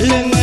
lưng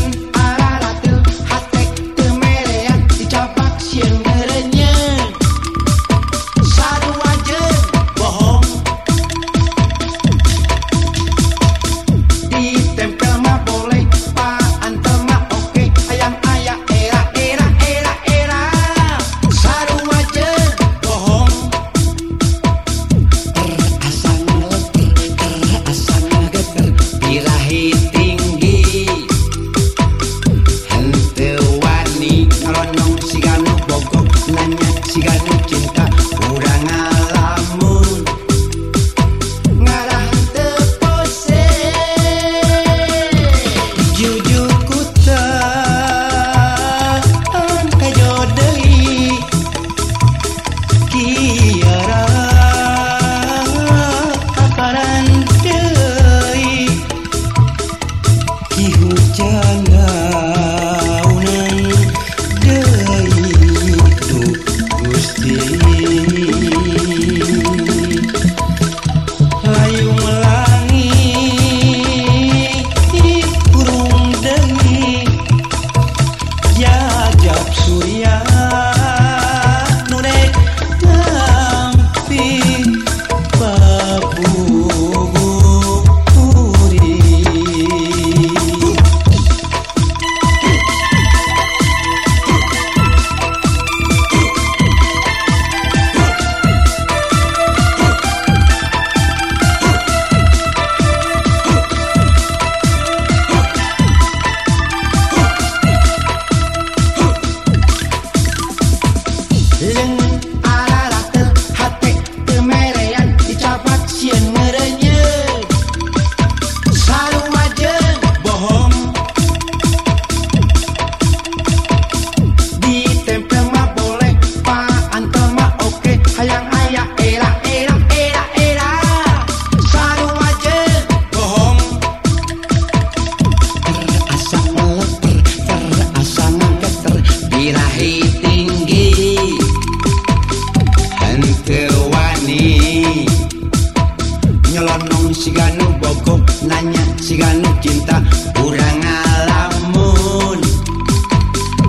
nyelonong si ganu bogok nanya si ganu cinta kurang alamun.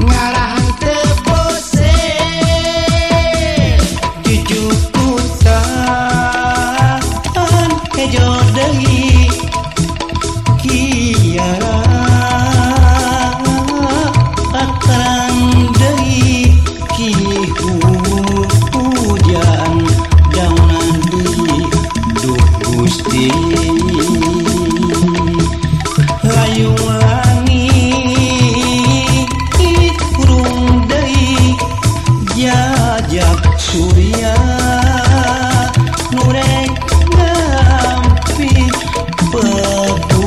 Ngarahan tebose jujur kutan kejodohin be, but.